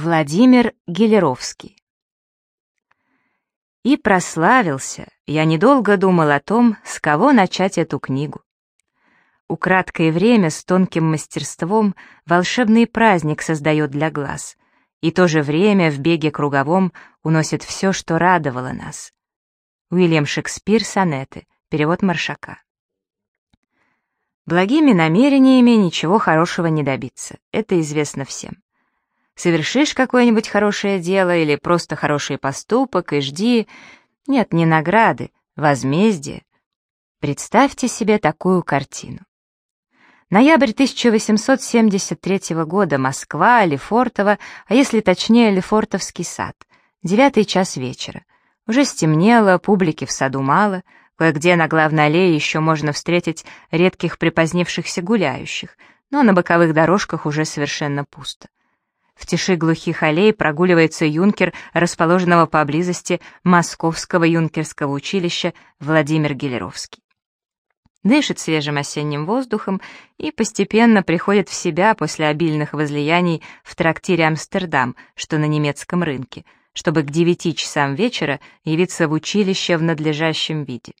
Владимир Гелеровский И прославился, я недолго думал о том, с кого начать эту книгу. Украдкое время с тонким мастерством волшебный праздник создает для глаз, и то же время в беге круговом уносит все, что радовало нас. Уильям Шекспир, сонеты, перевод Маршака. Благими намерениями ничего хорошего не добиться, это известно всем. Совершишь какое-нибудь хорошее дело или просто хороший поступок и жди... Нет, не награды, возмездие. Представьте себе такую картину. Ноябрь 1873 года, Москва, Лефортово, а если точнее, Лефортовский сад. Девятый час вечера. Уже стемнело, публики в саду мало, кое-где на главной аллее еще можно встретить редких припозднившихся гуляющих, но на боковых дорожках уже совершенно пусто. В тиши глухих аллей прогуливается юнкер, расположенного поблизости Московского юнкерского училища Владимир Гелеровский. Дышит свежим осенним воздухом и постепенно приходит в себя после обильных возлияний в трактире «Амстердам», что на немецком рынке, чтобы к девяти часам вечера явиться в училище в надлежащем виде.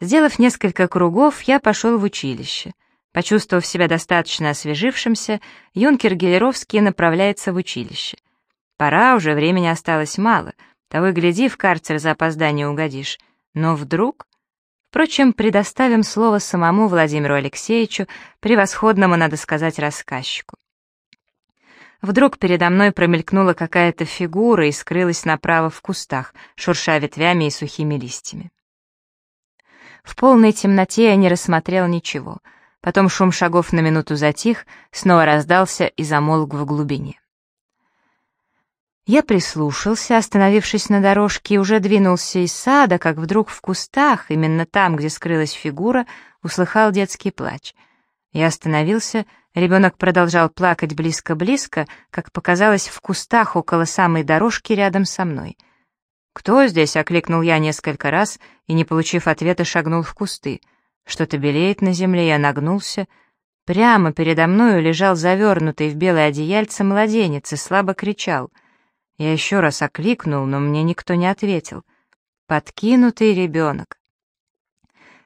Сделав несколько кругов, я пошел в училище — Почувствовав себя достаточно освежившимся, юнкер Гелеровский направляется в училище. Пора уже, времени осталось мало, того и гляди, в карцер за опоздание угодишь. Но вдруг... Впрочем, предоставим слово самому Владимиру Алексеевичу, превосходному, надо сказать, рассказчику. Вдруг передо мной промелькнула какая-то фигура и скрылась направо в кустах, шурша ветвями и сухими листьями. В полной темноте я не рассмотрел ничего — Потом шум шагов на минуту затих, снова раздался и замолк в глубине. Я прислушался, остановившись на дорожке, и уже двинулся из сада, как вдруг в кустах, именно там, где скрылась фигура, услыхал детский плач. Я остановился, ребенок продолжал плакать близко-близко, как показалось, в кустах около самой дорожки рядом со мной. «Кто здесь?» — окликнул я несколько раз и, не получив ответа, шагнул в кусты — что-то белеет на земле, я нагнулся. Прямо передо мною лежал завернутый в белое одеяльце младенец и слабо кричал. Я еще раз окликнул, но мне никто не ответил. Подкинутый ребенок.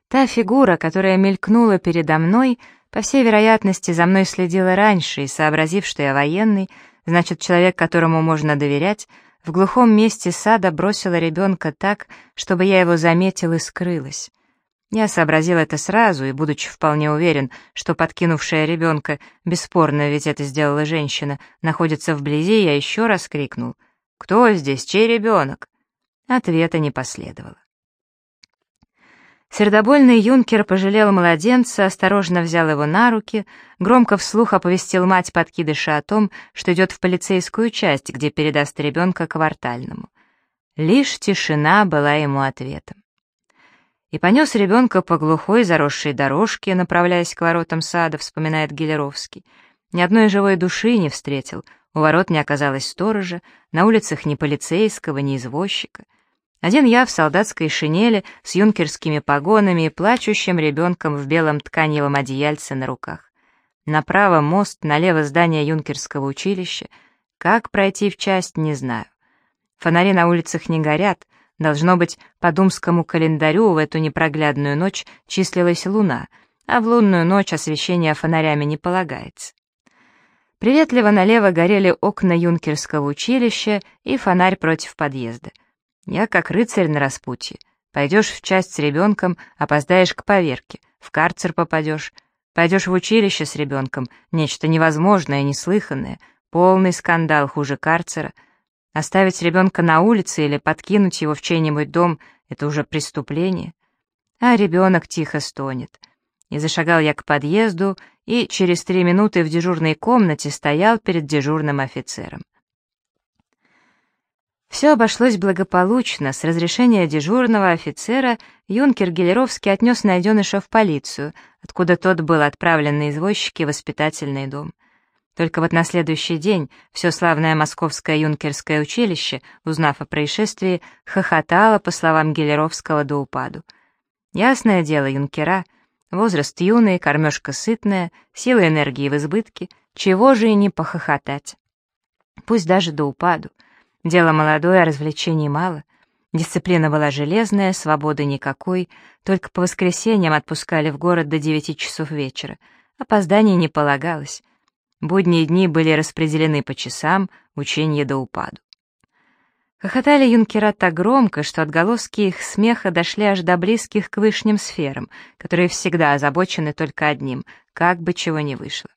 Та фигура, которая мелькнула передо мной, по всей вероятности, за мной следила раньше, и, сообразив, что я военный, значит, человек, которому можно доверять, в глухом месте сада бросила ребенка так, чтобы я его заметил и скрылась. Я сообразил это сразу и, будучи вполне уверен, что подкинувшая ребенка, бесспорно, ведь это сделала женщина, находится вблизи, я еще раз крикнул «Кто здесь? Чей ребенок?» Ответа не последовало. Сердобольный юнкер пожалел младенца, осторожно взял его на руки, громко вслух оповестил мать подкидыша о том, что идет в полицейскую часть, где передаст ребенка квартальному. Лишь тишина была ему ответом и понес ребенка по глухой заросшей дорожке, направляясь к воротам сада, вспоминает Гелеровский. Ни одной живой души не встретил, у ворот не оказалось сторожа, на улицах ни полицейского, ни извозчика. Один я в солдатской шинели с юнкерскими погонами и плачущим ребенком в белом тканевом одеяльце на руках. Направо мост, налево здание юнкерского училища. Как пройти в часть, не знаю. Фонари на улицах не горят, Должно быть, по думскому календарю в эту непроглядную ночь числилась луна, а в лунную ночь освещение фонарями не полагается. Приветливо налево горели окна юнкерского училища и фонарь против подъезда. Я как рыцарь на распутье. Пойдешь в часть с ребенком, опоздаешь к поверке, в карцер попадешь. Пойдешь в училище с ребенком, нечто невозможное, неслыханное, полный скандал хуже карцера — Оставить ребенка на улице или подкинуть его в чей-нибудь дом — это уже преступление. А ребенок тихо стонет. И зашагал я к подъезду, и через три минуты в дежурной комнате стоял перед дежурным офицером. Все обошлось благополучно. С разрешения дежурного офицера юнкер Гелеровский отнес найденыша в полицию, откуда тот был отправлен на извозчики в воспитательный дом. Только вот на следующий день все славное московское юнкерское училище, узнав о происшествии, хохотало, по словам Гелеровского, до упаду. Ясное дело, юнкера, возраст юный, кормежка сытная, сила энергии в избытке, чего же и не похохотать. Пусть даже до упаду. Дело молодое, а развлечений мало. Дисциплина была железная, свободы никакой, только по воскресеньям отпускали в город до девяти часов вечера. Опозданий не полагалось. Будние дни были распределены по часам, учение до упаду. Хохотали юнкера так громко, что отголоски их смеха дошли аж до близких к вышним сферам, которые всегда озабочены только одним, как бы чего ни вышло.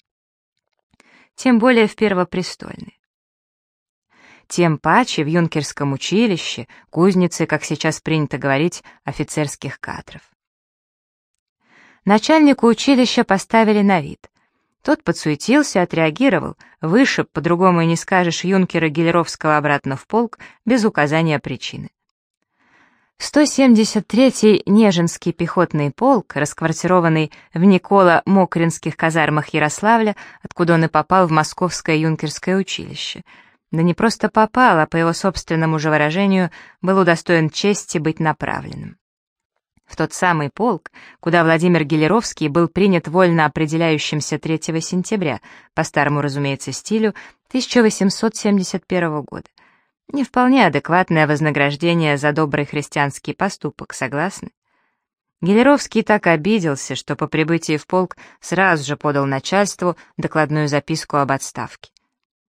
Тем более в Первопрестольной. Тем паче в юнкерском училище, кузнице, как сейчас принято говорить, офицерских кадров. Начальнику училища поставили на вид. Тот подсуетился, отреагировал, вышиб, по-другому и не скажешь, юнкера Гелеровского обратно в полк без указания причины. 173-й Нежинский пехотный полк, расквартированный в Никола-Мокринских казармах Ярославля, откуда он и попал в Московское юнкерское училище. Да не просто попал, а по его собственному же выражению был удостоен чести быть направленным в тот самый полк, куда Владимир Гелеровский был принят вольно определяющимся 3 сентября, по старому, разумеется, стилю 1871 года. Не вполне адекватное вознаграждение за добрый христианский поступок, согласны? Гелеровский так обиделся, что по прибытии в полк сразу же подал начальству докладную записку об отставке.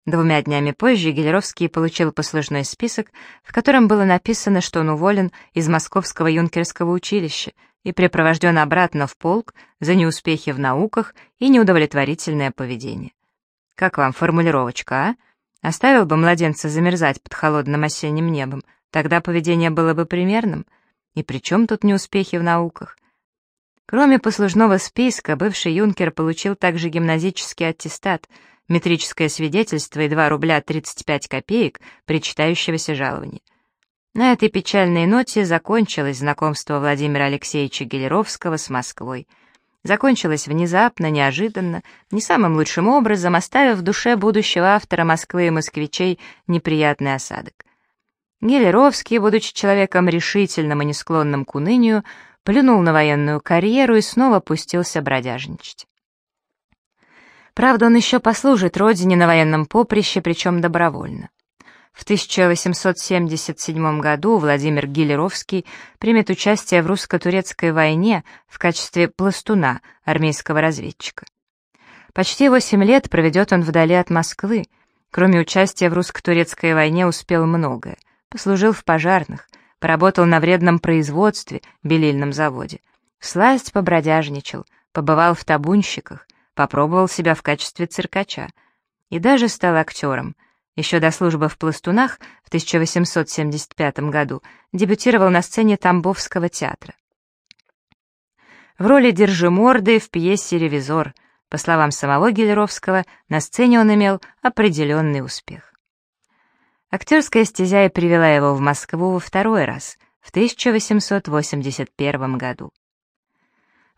Двумя днями позже Гелеровский получил послужной список, в котором было написано, что он уволен из Московского юнкерского училища и припровожден обратно в полк за неуспехи в науках и неудовлетворительное поведение. Как вам формулировочка, а? Оставил бы младенца замерзать под холодным осенним небом, тогда поведение было бы примерным. И при чем тут неуспехи в науках? Кроме послужного списка, бывший юнкер получил также гимназический аттестат — метрическое свидетельство и 2 рубля 35 копеек причитающегося жалования. На этой печальной ноте закончилось знакомство Владимира Алексеевича Гелеровского с Москвой. Закончилось внезапно, неожиданно, не самым лучшим образом, оставив в душе будущего автора Москвы и москвичей неприятный осадок. Гелеровский, будучи человеком решительным и не склонным к унынию, плюнул на военную карьеру и снова пустился бродяжничать. Правда, он еще послужит родине на военном поприще, причем добровольно. В 1877 году Владимир Гилеровский примет участие в русско-турецкой войне в качестве пластуна, армейского разведчика. Почти 8 лет проведет он вдали от Москвы. Кроме участия в русско-турецкой войне успел многое. Послужил в пожарных, поработал на вредном производстве, белильном заводе. Сласть побродяжничал, побывал в табунщиках, попробовал себя в качестве циркача и даже стал актером. Еще до службы в «Пластунах» в 1875 году дебютировал на сцене Тамбовского театра. В роли Держиморды в пьесе «Ревизор», по словам самого Гелеровского, на сцене он имел определенный успех. Актерская стезя и привела его в Москву во второй раз, в 1881 году.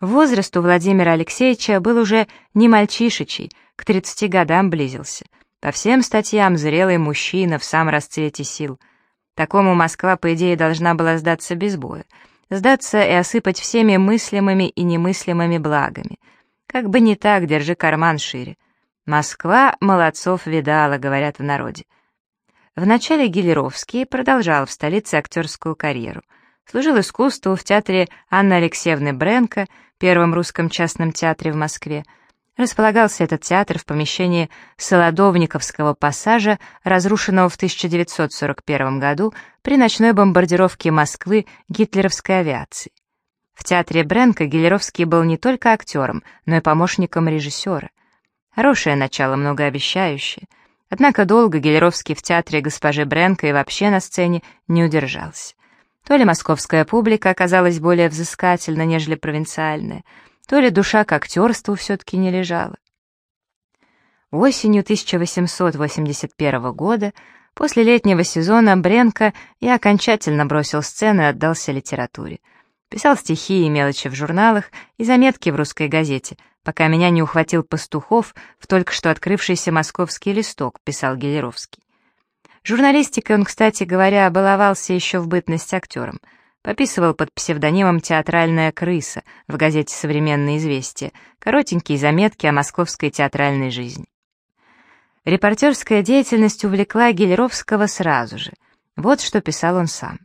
Возраст у Владимира Алексеевича был уже не мальчишечий, к 30 годам близился. По всем статьям зрелый мужчина в самом расцвете сил. Такому Москва, по идее, должна была сдаться без боя. Сдаться и осыпать всеми мыслимыми и немыслимыми благами. Как бы не так, держи карман шире. Москва молодцов видала, говорят в народе. Вначале Гелеровский продолжал в столице актерскую карьеру. Служил искусству в театре Анны Алексеевны Бренко первом русском частном театре в Москве. Располагался этот театр в помещении Солодовниковского пассажа, разрушенного в 1941 году при ночной бомбардировке Москвы гитлеровской авиации. В театре Бренка Гелеровский был не только актером, но и помощником режиссера. Хорошее начало, многообещающее. Однако долго Гелеровский в театре госпожи Бренка и вообще на сцене не удержался. То ли московская публика оказалась более взыскательна, нежели провинциальная, то ли душа к актерству все-таки не лежала. Осенью 1881 года, после летнего сезона, Бренко и окончательно бросил сцену и отдался литературе. Писал стихи и мелочи в журналах и заметки в русской газете, пока меня не ухватил Пастухов в только что открывшийся московский листок, писал Гелеровский. Журналистикой он, кстати говоря, баловался еще в бытность актером. Пописывал под псевдонимом «Театральная крыса» в газете «Современные известия», коротенькие заметки о московской театральной жизни. Репортерская деятельность увлекла Гелеровского сразу же. Вот что писал он сам.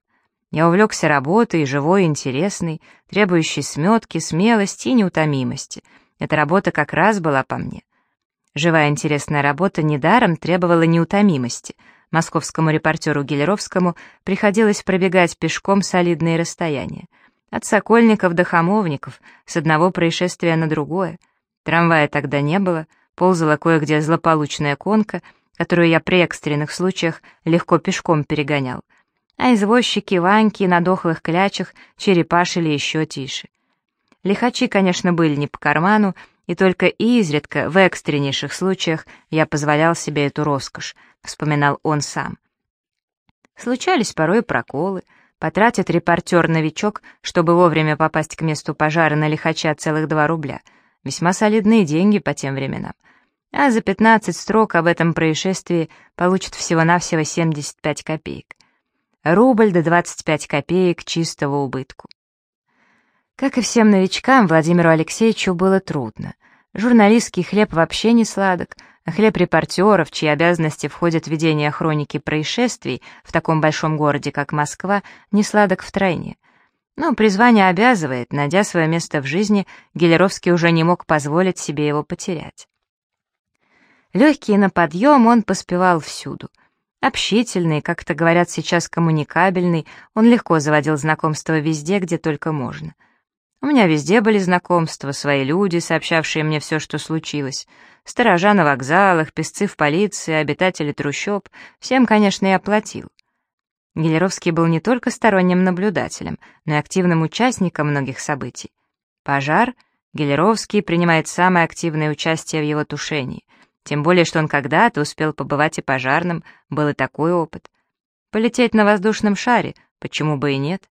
«Я увлекся работой, живой, интересной, требующей сметки, смелости и неутомимости. Эта работа как раз была по мне. Живая интересная работа недаром требовала неутомимости. Московскому репортеру Гелеровскому приходилось пробегать пешком солидные расстояния. От Сокольников до Хамовников, с одного происшествия на другое. Трамвая тогда не было, ползала кое-где злополучная конка, которую я при экстренных случаях легко пешком перегонял. А извозчики Ваньки на дохлых клячах черепашили еще тише. Лихачи, конечно, были не по карману, и только изредка, в экстреннейших случаях, я позволял себе эту роскошь, вспоминал он сам. Случались порой проколы, потратит репортер-новичок, чтобы вовремя попасть к месту пожара на лихача целых два рубля. Весьма солидные деньги по тем временам. А за 15 строк об этом происшествии получит всего-навсего 75 копеек. Рубль до 25 копеек чистого убытку. Как и всем новичкам, Владимиру Алексеевичу было трудно. Журналистский хлеб вообще не сладок, а хлеб репортеров, чьи обязанности входят в ведение хроники происшествий в таком большом городе, как Москва, не сладок втройне. Но призвание обязывает, найдя свое место в жизни, Гелеровский уже не мог позволить себе его потерять. Легкий на подъем он поспевал всюду. Общительный, как-то говорят сейчас коммуникабельный, он легко заводил знакомства везде, где только можно — у меня везде были знакомства, свои люди, сообщавшие мне все, что случилось. Сторожа на вокзалах, песцы в полиции, обитатели трущоб. Всем, конечно, я платил. Гелеровский был не только сторонним наблюдателем, но и активным участником многих событий. Пожар, Гелеровский принимает самое активное участие в его тушении. Тем более, что он когда-то успел побывать и пожарным, был и такой опыт. Полететь на воздушном шаре, почему бы и нет?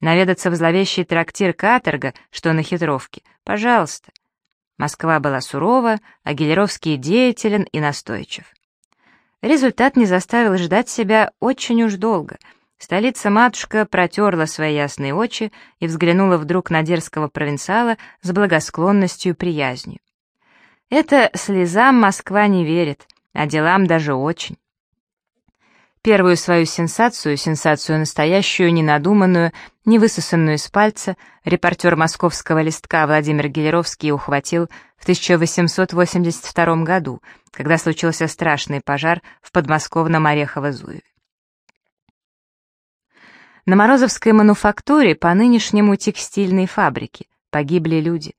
Наведаться в зловещий трактир каторга, что на хитровке, пожалуйста. Москва была сурова, а Гелеровский деятелен и настойчив. Результат не заставил ждать себя очень уж долго. Столица-матушка протерла свои ясные очи и взглянула вдруг на дерзкого провинциала с благосклонностью и приязнью. Это слезам Москва не верит, а делам даже очень. Первую свою сенсацию, сенсацию настоящую, ненадуманную, не высосанную из пальца, репортер московского листка Владимир Гелеровский ухватил в 1882 году, когда случился страшный пожар в подмосковном Орехово-Зуеве. На Морозовской мануфактуре, по нынешнему текстильной фабрике, погибли люди.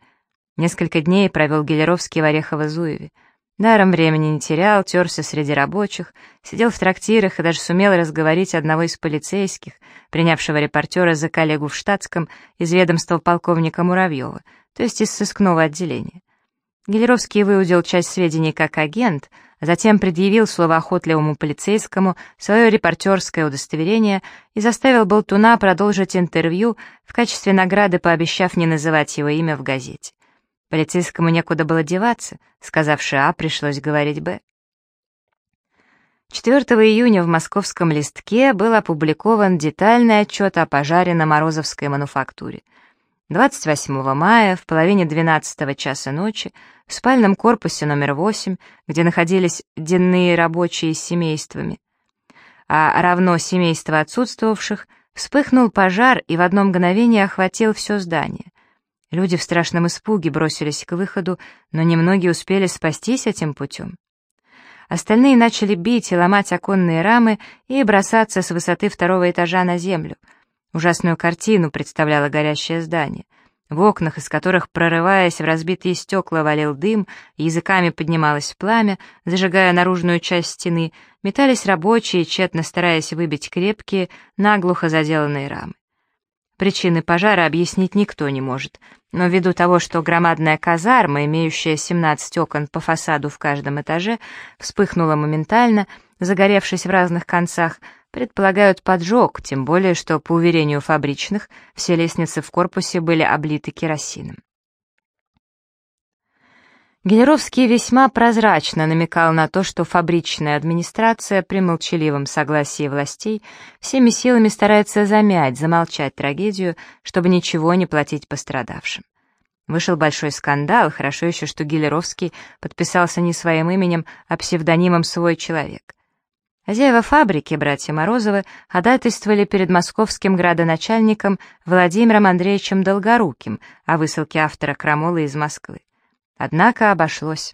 Несколько дней провел Гелеровский в Орехово-Зуеве. Даром времени не терял, терся среди рабочих, сидел в трактирах и даже сумел разговорить одного из полицейских, принявшего репортера за коллегу в штатском из ведомства полковника Муравьева, то есть из сыскного отделения. Гелеровский выудил часть сведений как агент, а затем предъявил словоохотливому полицейскому свое репортерское удостоверение и заставил Болтуна продолжить интервью в качестве награды, пообещав не называть его имя в газете. Полицейскому некуда было деваться, сказавши А, пришлось говорить Б. 4 июня в московском листке был опубликован детальный отчет о пожаре на Морозовской мануфактуре. 28 мая в половине 12 часа ночи в спальном корпусе номер 8, где находились денные рабочие с семействами, а равно семейство отсутствовавших, вспыхнул пожар и в одно мгновение охватил все здание. Люди в страшном испуге бросились к выходу, но немногие успели спастись этим путем. Остальные начали бить и ломать оконные рамы и бросаться с высоты второго этажа на землю. Ужасную картину представляло горящее здание. В окнах, из которых, прорываясь в разбитые стекла, валил дым, языками поднималось пламя, зажигая наружную часть стены, метались рабочие, тщетно стараясь выбить крепкие, наглухо заделанные рамы. Причины пожара объяснить никто не может, но ввиду того, что громадная казарма, имеющая 17 окон по фасаду в каждом этаже, вспыхнула моментально, загоревшись в разных концах, предполагают поджог, тем более, что, по уверению фабричных, все лестницы в корпусе были облиты керосином. Генеровский весьма прозрачно намекал на то, что фабричная администрация при молчаливом согласии властей всеми силами старается замять, замолчать трагедию, чтобы ничего не платить пострадавшим. Вышел большой скандал, хорошо еще, что Гелеровский подписался не своим именем, а псевдонимом «Свой человек». Хозяева фабрики, братья Морозовы, ходатайствовали перед московским градоначальником Владимиром Андреевичем Долгоруким о высылке автора крамолы из Москвы. Однако обошлось.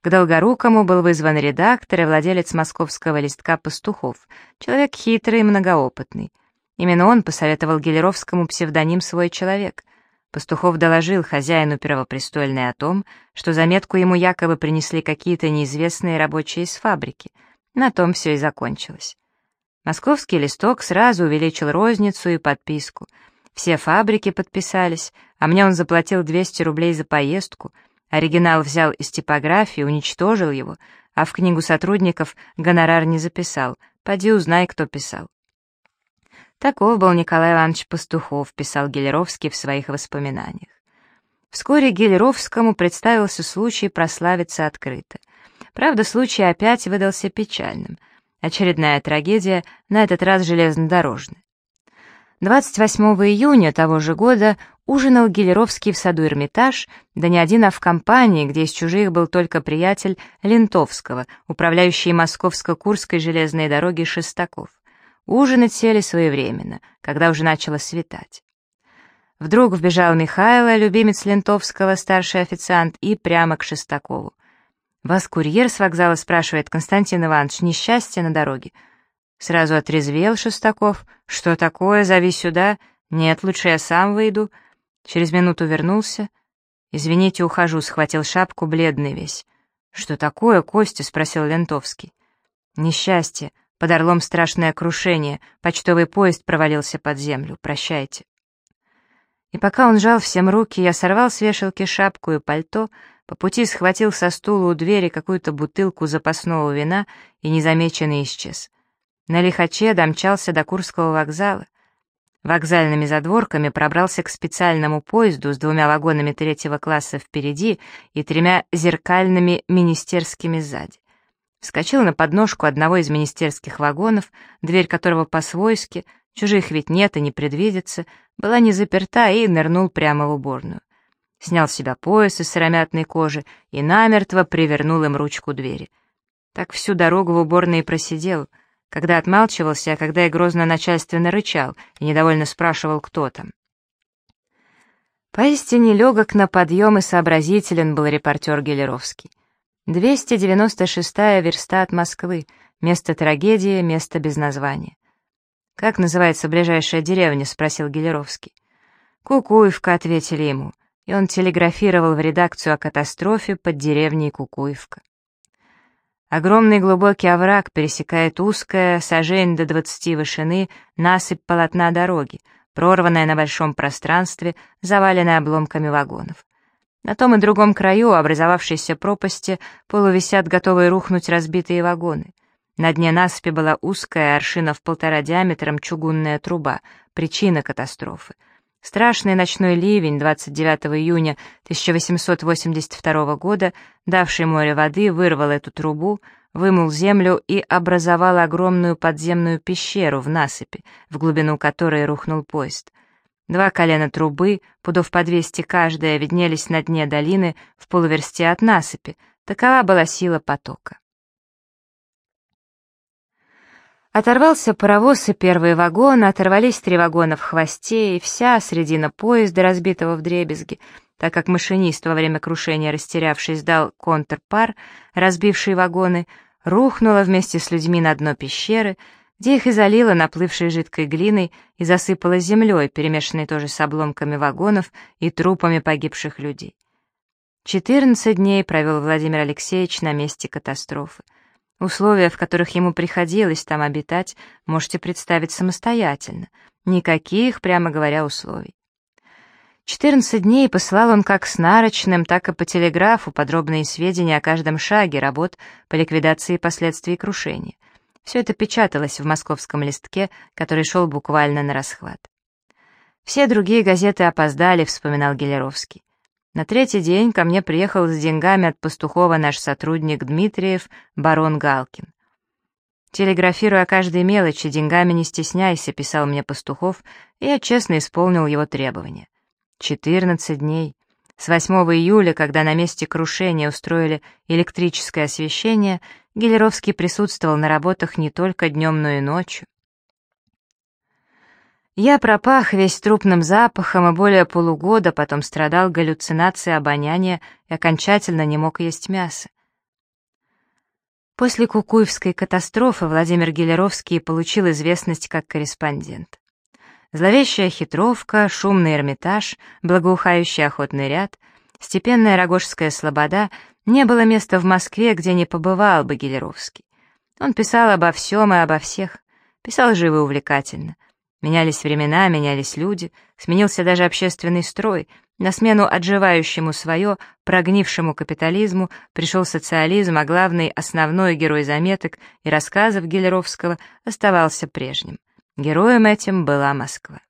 К Долгорукому был вызван редактор и владелец московского листка «Пастухов», человек хитрый и многоопытный. Именно он посоветовал Гелеровскому псевдоним «Свой человек». Пастухов доложил хозяину Первопрестольной о том, что заметку ему якобы принесли какие-то неизвестные рабочие из фабрики — на том все и закончилось. Московский листок сразу увеличил розницу и подписку. Все фабрики подписались, а мне он заплатил 200 рублей за поездку. Оригинал взял из типографии, уничтожил его, а в книгу сотрудников гонорар не записал. Поди узнай, кто писал. Таков был Николай Иванович Пастухов, писал Гелеровский в своих воспоминаниях. Вскоре Гелеровскому представился случай прославиться открыто — Правда, случай опять выдался печальным. Очередная трагедия, на этот раз железнодорожная. 28 июня того же года ужинал Гелеровский в саду Эрмитаж, да не один, а в компании, где из чужих был только приятель Лентовского, управляющий Московско-Курской железной дороги Шестаков. Ужинать сели своевременно, когда уже начало светать. Вдруг вбежал Михайло, любимец Лентовского, старший официант, и прямо к Шестакову. «Вас курьер с вокзала спрашивает, Константин Иванович, несчастье на дороге?» Сразу отрезвел Шестаков. «Что такое? Зови сюда. Нет, лучше я сам выйду». Через минуту вернулся. «Извините, ухожу», — схватил шапку, бледный весь. «Что такое, Костя?» — спросил Лентовский. «Несчастье. Под Орлом страшное крушение. Почтовый поезд провалился под землю. Прощайте». И пока он жал всем руки, я сорвал с вешалки шапку и пальто, по пути схватил со стула у двери какую-то бутылку запасного вина и незамеченный исчез. На лихаче домчался до Курского вокзала. Вокзальными задворками пробрался к специальному поезду с двумя вагонами третьего класса впереди и тремя зеркальными министерскими сзади. Вскочил на подножку одного из министерских вагонов, дверь которого по-свойски, чужих ведь нет и не предвидится, была не заперта и нырнул прямо в уборную снял с себя пояс из сыромятной кожи и намертво привернул им ручку двери. Так всю дорогу в уборной просидел, когда отмалчивался, а когда и грозно начальственно рычал и недовольно спрашивал, кто там. Поистине легок на подъем и сообразителен был репортер Гелеровский. 296-я верста от Москвы, место трагедии, место без названия. «Как называется ближайшая деревня?» — спросил Гелеровский. «Кукуевка», — ответили ему и он телеграфировал в редакцию о катастрофе под деревней Кукуевка. Огромный глубокий овраг пересекает узкая, сажень до двадцати вышины, насыпь полотна дороги, прорванная на большом пространстве, заваленная обломками вагонов. На том и другом краю образовавшейся пропасти полувисят готовые рухнуть разбитые вагоны. На дне насыпи была узкая, аршина в полтора диаметром чугунная труба, причина катастрофы — Страшный ночной ливень 29 июня 1882 года, давший море воды, вырвал эту трубу, вымыл землю и образовал огромную подземную пещеру в насыпи, в глубину которой рухнул поезд. Два колена трубы, пудов по 200 каждая, виднелись на дне долины в полуверсте от насыпи. Такова была сила потока. Оторвался паровоз и первый вагон, оторвались три вагона в хвосте, и вся средина поезда, разбитого в дребезги, так как машинист во время крушения, растерявшись, дал контрпар, разбивший вагоны, рухнула вместе с людьми на дно пещеры, где их и залило наплывшей жидкой глиной и засыпало землей, перемешанной тоже с обломками вагонов и трупами погибших людей. Четырнадцать дней провел Владимир Алексеевич на месте катастрофы. Условия, в которых ему приходилось там обитать, можете представить самостоятельно. Никаких, прямо говоря, условий. 14 дней посылал он как с нарочным, так и по телеграфу подробные сведения о каждом шаге работ по ликвидации последствий крушения. Все это печаталось в московском листке, который шел буквально на расхват. Все другие газеты опоздали, вспоминал Гелеровский. На третий день ко мне приехал с деньгами от пастухова наш сотрудник Дмитриев, барон Галкин. Телеграфируя каждой мелочи, деньгами не стесняйся, писал мне пастухов, и я честно исполнил его требования. Четырнадцать дней. С 8 июля, когда на месте крушения устроили электрическое освещение, Гелеровский присутствовал на работах не только днем, но и ночью. Я пропах весь трупным запахом и более полугода потом страдал галлюцинацией обоняния и окончательно не мог есть мясо. После Кукуевской катастрофы Владимир Гелеровский получил известность как корреспондент. Зловещая хитровка, шумный Эрмитаж, благоухающий охотный ряд, степенная Рогожская слобода — не было места в Москве, где не побывал бы Гелеровский. Он писал обо всем и обо всех, писал живо и увлекательно. Менялись времена, менялись люди, сменился даже общественный строй. На смену отживающему свое, прогнившему капитализму пришел социализм, а главный, основной герой заметок и рассказов Гелеровского оставался прежним. Героем этим была Москва.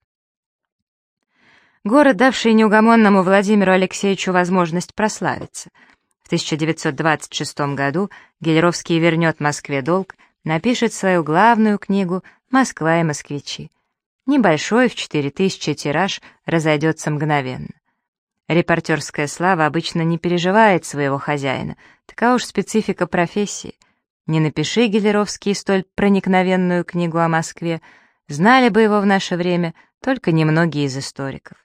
Город, давший неугомонному Владимиру Алексеевичу возможность прославиться. В 1926 году Гелеровский вернет Москве долг, напишет свою главную книгу «Москва и москвичи». Небольшой, в 4000 тираж, разойдется мгновенно. Репортерская слава обычно не переживает своего хозяина, такая уж специфика профессии. Не напиши Гелеровский столь проникновенную книгу о Москве, знали бы его в наше время только немногие из историков.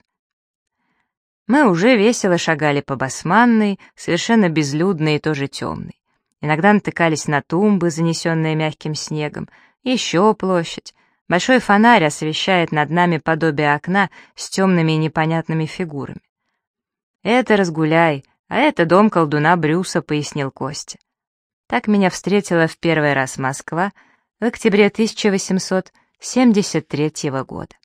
Мы уже весело шагали по Басманной, совершенно безлюдной и тоже темной. Иногда натыкались на тумбы, занесенные мягким снегом, еще площадь, Большой фонарь освещает над нами подобие окна с темными и непонятными фигурами. «Это разгуляй, а это дом колдуна Брюса», — пояснил Костя. Так меня встретила в первый раз Москва в октябре 1873 года.